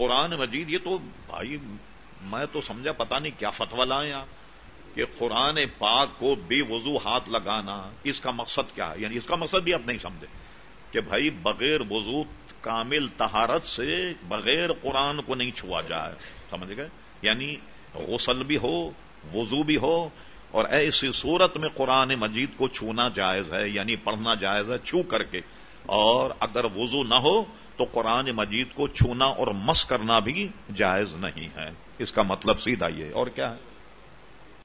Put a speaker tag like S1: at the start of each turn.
S1: قرآن مجید، یہ تو بھائی میں تو سمجھا پتا نہیں کیا فتوا لائیں آپ کہ قرآن پاک کو بے وضو ہاتھ لگانا اس کا مقصد کیا ہے؟ یعنی اس کا مقصد بھی آپ نہیں سمجھے کہ بھائی بغیر وضو کامل تہارت سے بغیر قرآن کو نہیں چھوا جائے۔ سمجھ گئے؟ یعنی غسل بھی ہو، وضو بھی ہو اور ایسی صورت میں قرآن مجید کو چھونا جائز ہے یعنی پڑھنا جائز ہے، چھو کر کے اور اگر وضو نہ ہو تو قرآن مجید کو چھونا اور مس کرنا بھی جائز نہیں ہے۔ اس کا مطلب سیدھا یہ اور کیا ہے؟